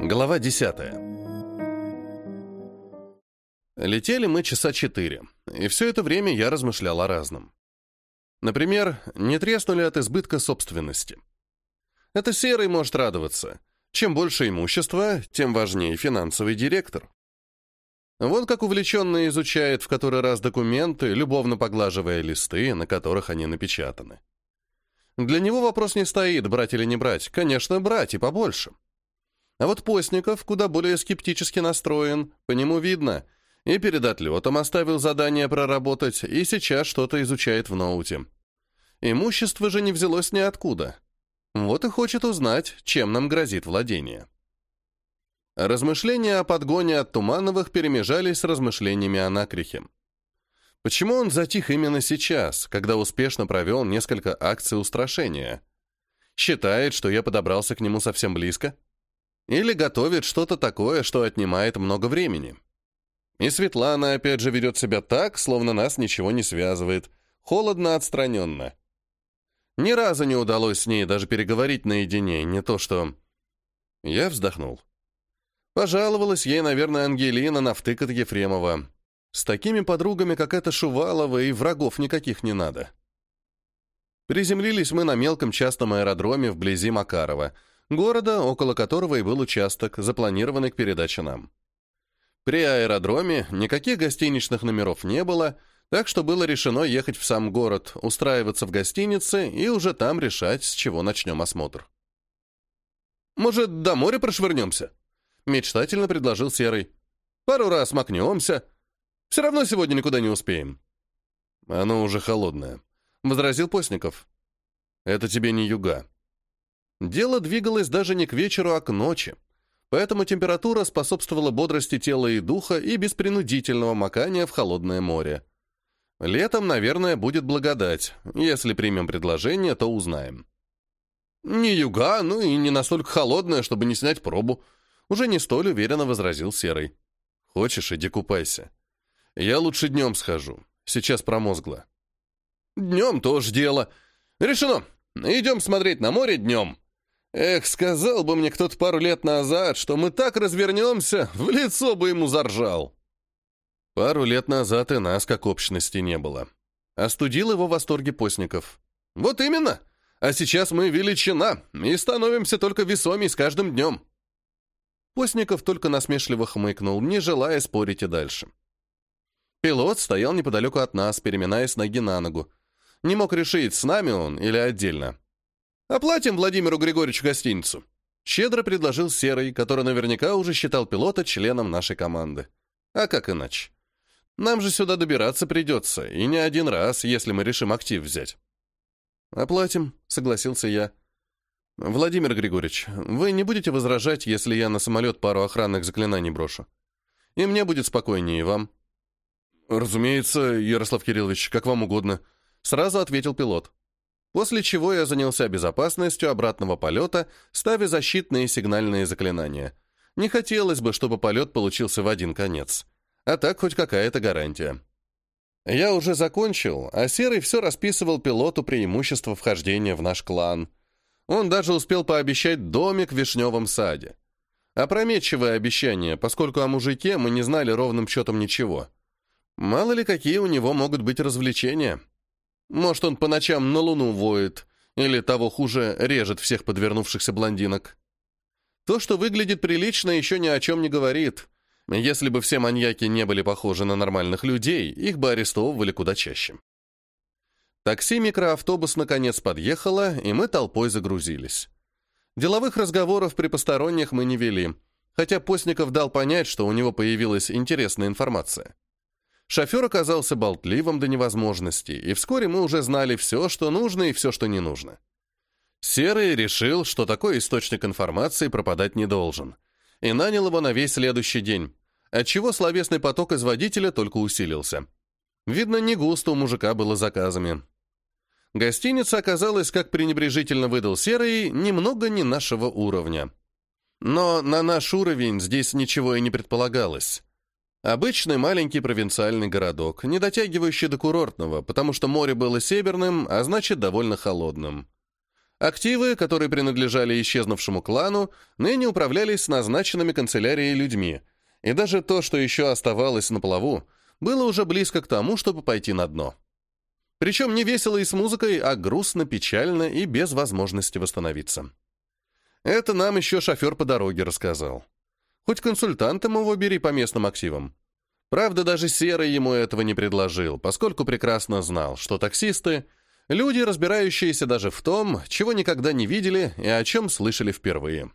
Глава 10. Летели мы часа четыре, и все это время я размышлял о разном. Например, не треснули от избытка собственности. Это серый может радоваться. Чем больше имущества, тем важнее финансовый директор. Вот как увлеченно изучает в который раз документы, любовно поглаживая листы, на которых они напечатаны. Для него вопрос не стоит, брать или не брать. Конечно, брать и побольше. А вот Постников куда более скептически настроен, по нему видно. И перед отлетом оставил задание проработать, и сейчас что-то изучает в ноуте. Имущество же не взялось ниоткуда. Вот и хочет узнать, чем нам грозит владение. Размышления о подгоне от Тумановых перемежались с размышлениями о Накрихе. Почему он затих именно сейчас, когда успешно провел несколько акций устрашения? Считает, что я подобрался к нему совсем близко? Или готовит что-то такое, что отнимает много времени? И Светлана опять же ведет себя так, словно нас ничего не связывает, холодно, отстраненно. Ни разу не удалось с ней даже переговорить наедине, не то что... Я вздохнул. Пожаловалась ей, наверное, Ангелина на втык Ефремова. С такими подругами, как эта Шувалова, и врагов никаких не надо. Приземлились мы на мелком частном аэродроме вблизи Макарова, города, около которого и был участок, запланированный к передаче нам. При аэродроме никаких гостиничных номеров не было, так что было решено ехать в сам город, устраиваться в гостинице и уже там решать, с чего начнем осмотр. «Может, до моря прошвырнемся?» — мечтательно предложил Серый. «Пару раз макнемся, все равно сегодня никуда не успеем». «Оно уже холодное», — возразил Постников. «Это тебе не юга». Дело двигалось даже не к вечеру, а к ночи, поэтому температура способствовала бодрости тела и духа и беспринудительного макания в холодное море. Летом, наверное, будет благодать. Если примем предложение, то узнаем. «Не юга, ну и не настолько холодная, чтобы не снять пробу», уже не столь уверенно возразил Серый. «Хочешь, иди купайся. Я лучше днем схожу. Сейчас промозгло. Днем тоже дело. Решено. Идем смотреть на море днем. Эх, сказал бы мне кто-то пару лет назад, что мы так развернемся, в лицо бы ему заржал. Пару лет назад и нас как общности не было. Остудил его в восторге постников. Вот именно. А сейчас мы величина и становимся только весомей с каждым днем. Постников только насмешливо хмыкнул, не желая спорить и дальше. Пилот стоял неподалеку от нас, переминаясь ноги на ногу. Не мог решить, с нами он или отдельно. «Оплатим Владимиру Григорьевичу гостиницу», — щедро предложил Серый, который наверняка уже считал пилота членом нашей команды. «А как иначе? Нам же сюда добираться придется, и не один раз, если мы решим актив взять». «Оплатим», — согласился я. «Владимир Григорьевич, вы не будете возражать, если я на самолет пару охранных заклинаний брошу? И мне будет спокойнее, и вам». «Разумеется, Ярослав Кириллович, как вам угодно», — сразу ответил пилот. После чего я занялся безопасностью обратного полета, ставя защитные сигнальные заклинания. Не хотелось бы, чтобы полет получился в один конец. А так хоть какая-то гарантия. Я уже закончил, а Серый все расписывал пилоту преимущества вхождения в наш клан. Он даже успел пообещать домик в Вишневом саде. Опрометчивое обещание, поскольку о мужике мы не знали ровным счетом ничего. Мало ли какие у него могут быть развлечения. Может, он по ночам на луну воет, или, того хуже, режет всех подвернувшихся блондинок. То, что выглядит прилично, еще ни о чем не говорит. Если бы все маньяки не были похожи на нормальных людей, их бы арестовывали куда чаще. Такси-микроавтобус наконец подъехало, и мы толпой загрузились. Деловых разговоров при посторонних мы не вели, хотя Постников дал понять, что у него появилась интересная информация. Шофер оказался болтливым до невозможности, и вскоре мы уже знали все, что нужно и все, что не нужно. Серый решил, что такой источник информации пропадать не должен, и нанял его на весь следующий день, отчего словесный поток из водителя только усилился. Видно, не густо у мужика было заказами. Гостиница оказалась, как пренебрежительно выдал Серый, немного не нашего уровня. Но на наш уровень здесь ничего и не предполагалось. Обычный маленький провинциальный городок, не дотягивающий до курортного, потому что море было северным, а значит довольно холодным. Активы, которые принадлежали исчезнувшему клану, ныне управлялись назначенными канцелярией людьми, и даже то, что еще оставалось на плаву, было уже близко к тому, чтобы пойти на дно. Причем не весело и с музыкой, а грустно, печально и без возможности восстановиться. Это нам еще шофер по дороге рассказал. Хоть консультантом его бери по местным активам. Правда, даже Серый ему этого не предложил, поскольку прекрасно знал, что таксисты — люди, разбирающиеся даже в том, чего никогда не видели и о чем слышали впервые.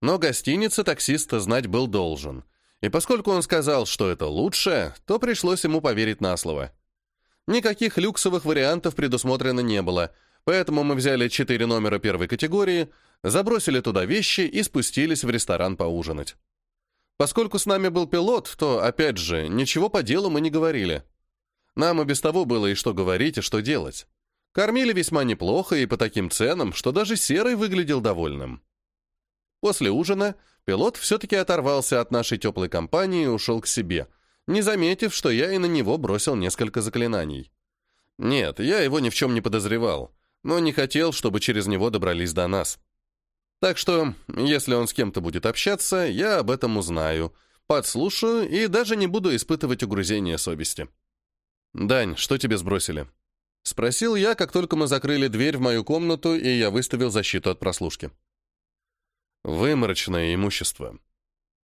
Но гостиница таксиста знать был должен, и поскольку он сказал, что это лучше, то пришлось ему поверить на слово. Никаких люксовых вариантов предусмотрено не было, поэтому мы взяли четыре номера первой категории, забросили туда вещи и спустились в ресторан поужинать. Поскольку с нами был пилот, то, опять же, ничего по делу мы не говорили. Нам и без того было и что говорить, и что делать. Кормили весьма неплохо и по таким ценам, что даже Серый выглядел довольным. После ужина пилот все-таки оторвался от нашей теплой компании и ушел к себе, не заметив, что я и на него бросил несколько заклинаний. Нет, я его ни в чем не подозревал, но не хотел, чтобы через него добрались до нас. Так что, если он с кем-то будет общаться, я об этом узнаю, подслушаю и даже не буду испытывать угрызения совести. «Дань, что тебе сбросили?» Спросил я, как только мы закрыли дверь в мою комнату, и я выставил защиту от прослушки. Выморочное имущество.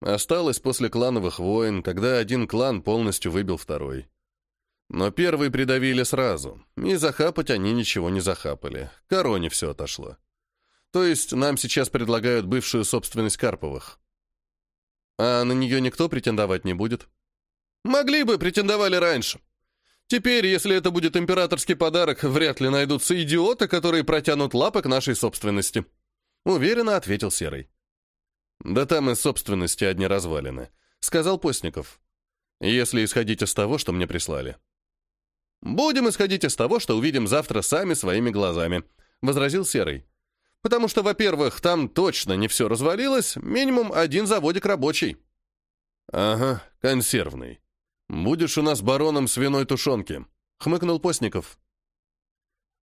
Осталось после клановых войн, когда один клан полностью выбил второй. Но первый придавили сразу, и захапать они ничего не захапали. Короне все отошло. То есть нам сейчас предлагают бывшую собственность Карповых. А на нее никто претендовать не будет? Могли бы, претендовали раньше. Теперь, если это будет императорский подарок, вряд ли найдутся идиоты, которые протянут лапы к нашей собственности. Уверенно ответил Серый. Да там из собственности одни развалины, сказал Постников. Если исходить из того, что мне прислали. Будем исходить из того, что увидим завтра сами своими глазами, возразил Серый. Потому что, во-первых, там точно не все развалилось, минимум один заводик рабочий. Ага, консервный. Будешь у нас бароном свиной тушенки, хмыкнул Постников.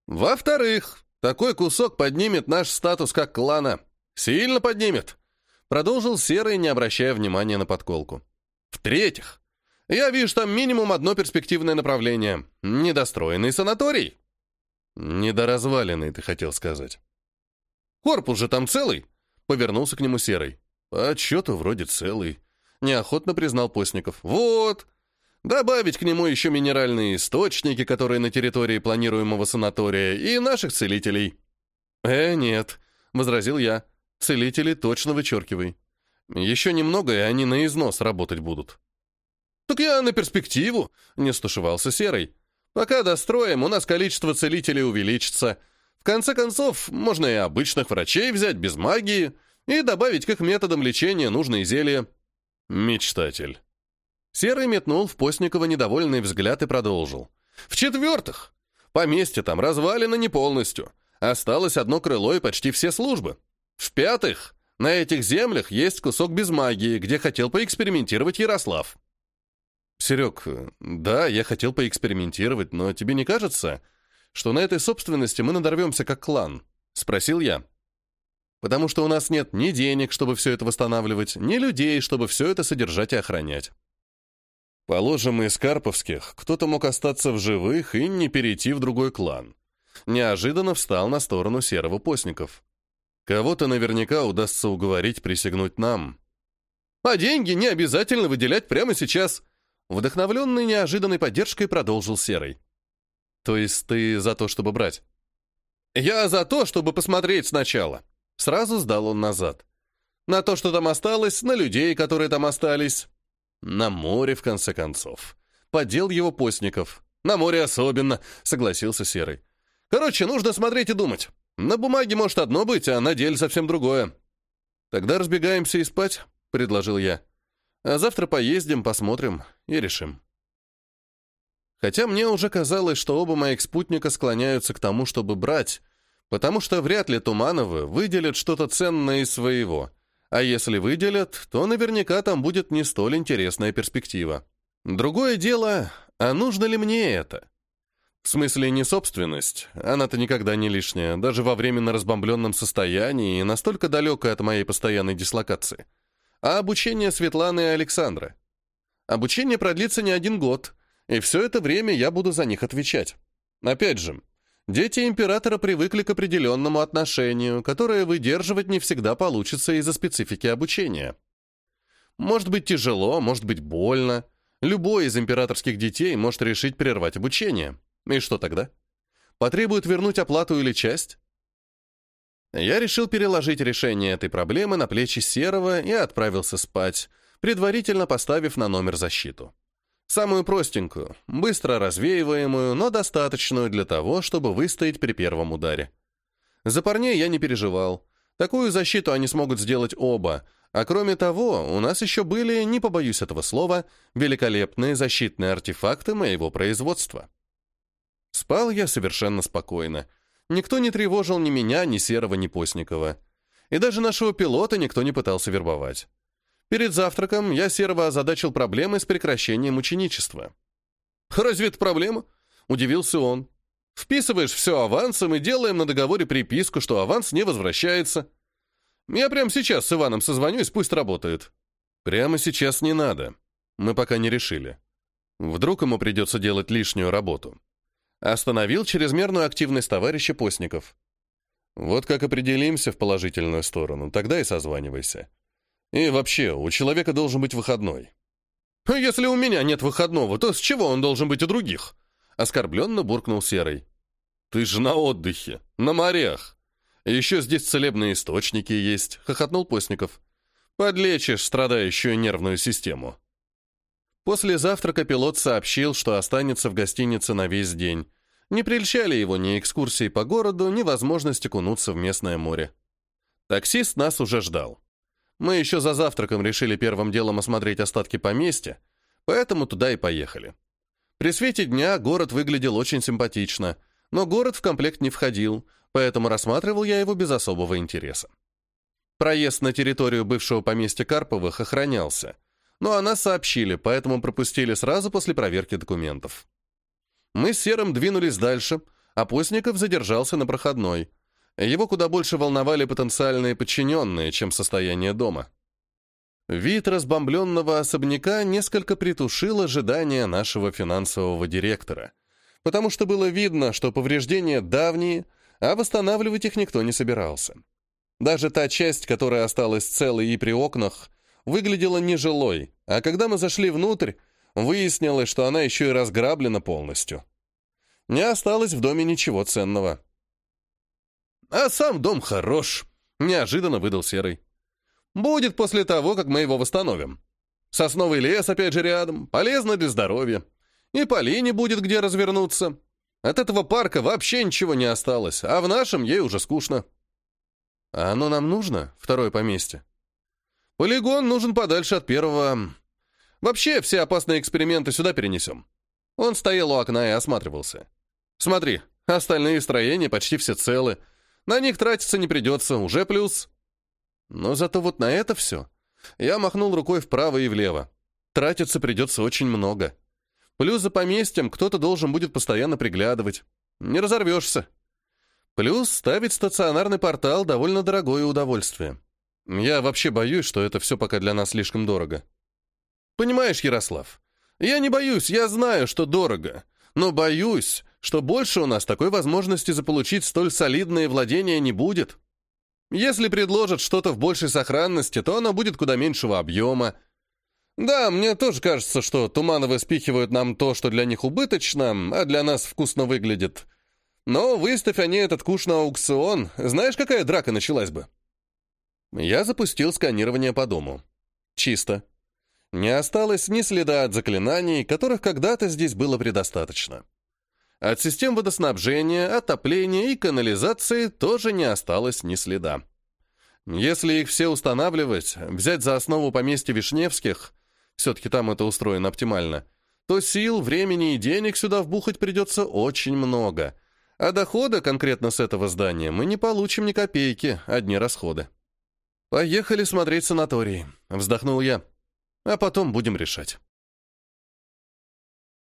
Во-вторых, такой кусок поднимет наш статус как клана. Сильно поднимет. Продолжил Серый, не обращая внимания на подколку. В-третьих, я вижу там минимум одно перспективное направление. Недостроенный санаторий. Недоразваленный, ты хотел сказать. Корпус же там целый!» Повернулся к нему Серый. «А то вроде целый», — неохотно признал Постников. «Вот! Добавить к нему еще минеральные источники, которые на территории планируемого санатория, и наших целителей». «Э, нет», — возразил я. «Целители точно вычеркивай. Еще немного, и они на износ работать будут». «Так я на перспективу», — не стушевался Серый. «Пока достроим, у нас количество целителей увеличится». Конце концов, можно и обычных врачей взять без магии и добавить к их методам лечения нужные зелья. Мечтатель. Серый метнул в Постникова недовольный взгляд и продолжил. В-четвертых, поместье там развалено не полностью. Осталось одно крыло и почти все службы. В-пятых, на этих землях есть кусок без магии, где хотел поэкспериментировать Ярослав. Серег, да, я хотел поэкспериментировать, но тебе не кажется, что на этой собственности мы надорвемся как клан?» — спросил я. «Потому что у нас нет ни денег, чтобы все это восстанавливать, ни людей, чтобы все это содержать и охранять. Положим, из Карповских кто-то мог остаться в живых и не перейти в другой клан. Неожиданно встал на сторону серого постников. Кого-то наверняка удастся уговорить присягнуть нам. А деньги не обязательно выделять прямо сейчас. Вдохновленный неожиданной поддержкой продолжил Серый. То есть ты за то, чтобы брать? Я за то, чтобы посмотреть сначала. Сразу сдал он назад. На то, что там осталось, на людей, которые там остались. На море, в конце концов. Поддел его постников. На море особенно, согласился Серый. Короче, нужно смотреть и думать. На бумаге может одно быть, а на деле совсем другое. Тогда разбегаемся и спать, предложил я. А завтра поездим, посмотрим и решим. Хотя мне уже казалось, что оба моих спутника склоняются к тому, чтобы брать, потому что вряд ли Тумановы выделят что-то ценное из своего. А если выделят, то наверняка там будет не столь интересная перспектива. Другое дело, а нужно ли мне это? В смысле, не собственность. Она-то никогда не лишняя, даже во временно разбомбленном состоянии и настолько далекая от моей постоянной дислокации. А обучение Светланы и Александра. Обучение продлится не один год, и все это время я буду за них отвечать. Опять же, дети императора привыкли к определенному отношению, которое выдерживать не всегда получится из-за специфики обучения. Может быть тяжело, может быть больно. Любой из императорских детей может решить прервать обучение. И что тогда? Потребует вернуть оплату или часть? Я решил переложить решение этой проблемы на плечи Серого и отправился спать, предварительно поставив на номер защиту. Самую простенькую, быстро развеиваемую, но достаточную для того, чтобы выстоять при первом ударе. За парней я не переживал. Такую защиту они смогут сделать оба, а кроме того, у нас еще были, не побоюсь этого слова, великолепные защитные артефакты моего производства. Спал я совершенно спокойно. Никто не тревожил ни меня, ни Серого, ни Постникова. И даже нашего пилота никто не пытался вербовать. Перед завтраком я Серого озадачил проблемой с прекращением ученичества. «Разве это проблема?» — удивился он. «Вписываешь все авансом и делаем на договоре приписку, что аванс не возвращается. Я прямо сейчас с Иваном созвонюсь, пусть работает». «Прямо сейчас не надо. Мы пока не решили. Вдруг ему придется делать лишнюю работу». Остановил чрезмерную активность товарища Постников. Вот как определимся в положительную сторону, тогда и созванивайся. И вообще, у человека должен быть выходной. «А если у меня нет выходного, то с чего он должен быть у других? Оскорбленно буркнул Серый. Ты же на отдыхе, на морях. Еще здесь целебные источники есть, хохотнул Постников. Подлечишь страдающую нервную систему. После завтрака пилот сообщил, что останется в гостинице на весь день. Не прельщали его ни экскурсии по городу, ни возможность окунуться в местное море. Таксист нас уже ждал. Мы еще за завтраком решили первым делом осмотреть остатки поместья, поэтому туда и поехали. При свете дня город выглядел очень симпатично, но город в комплект не входил, поэтому рассматривал я его без особого интереса. Проезд на территорию бывшего поместья Карповых охранялся, но о нас сообщили, поэтому пропустили сразу после проверки документов. Мы с Серым двинулись дальше, а Постников задержался на проходной. Его куда больше волновали потенциальные подчиненные, чем состояние дома. Вид разбомбленного особняка несколько притушил ожидания нашего финансового директора, потому что было видно, что повреждения давние, а восстанавливать их никто не собирался. Даже та часть, которая осталась целой и при окнах, выглядела нежилой, а когда мы зашли внутрь, выяснилось, что она еще и разграблена полностью. Не осталось в доме ничего ценного. «А сам дом хорош», — неожиданно выдал Серый. «Будет после того, как мы его восстановим. Сосновый лес опять же рядом, полезно для здоровья. И Полине будет где развернуться. От этого парка вообще ничего не осталось, а в нашем ей уже скучно». «А оно нам нужно, второе поместье?» Полигон нужен подальше от первого. Вообще, все опасные эксперименты сюда перенесем. Он стоял у окна и осматривался. Смотри, остальные строения почти все целы. На них тратиться не придется, уже плюс. Но зато вот на это все. Я махнул рукой вправо и влево. Тратиться придется очень много. Плюс за поместьем кто-то должен будет постоянно приглядывать. Не разорвешься. Плюс ставить стационарный портал довольно дорогое удовольствие. Я вообще боюсь, что это все пока для нас слишком дорого. Понимаешь, Ярослав, я не боюсь, я знаю, что дорого, но боюсь, что больше у нас такой возможности заполучить столь солидные владения не будет. Если предложат что-то в большей сохранности, то оно будет куда меньшего объема. Да, мне тоже кажется, что Тумановы спихивают нам то, что для них убыточно, а для нас вкусно выглядит. Но выставь они этот куш на аукцион, знаешь, какая драка началась бы? Я запустил сканирование по дому. Чисто. Не осталось ни следа от заклинаний, которых когда-то здесь было предостаточно. От систем водоснабжения, отопления и канализации тоже не осталось ни следа. Если их все устанавливать, взять за основу поместья Вишневских, все-таки там это устроено оптимально, то сил, времени и денег сюда вбухать придется очень много. А дохода конкретно с этого здания мы не получим ни копейки, одни расходы. «Поехали смотреть санаторий», — вздохнул я. «А потом будем решать».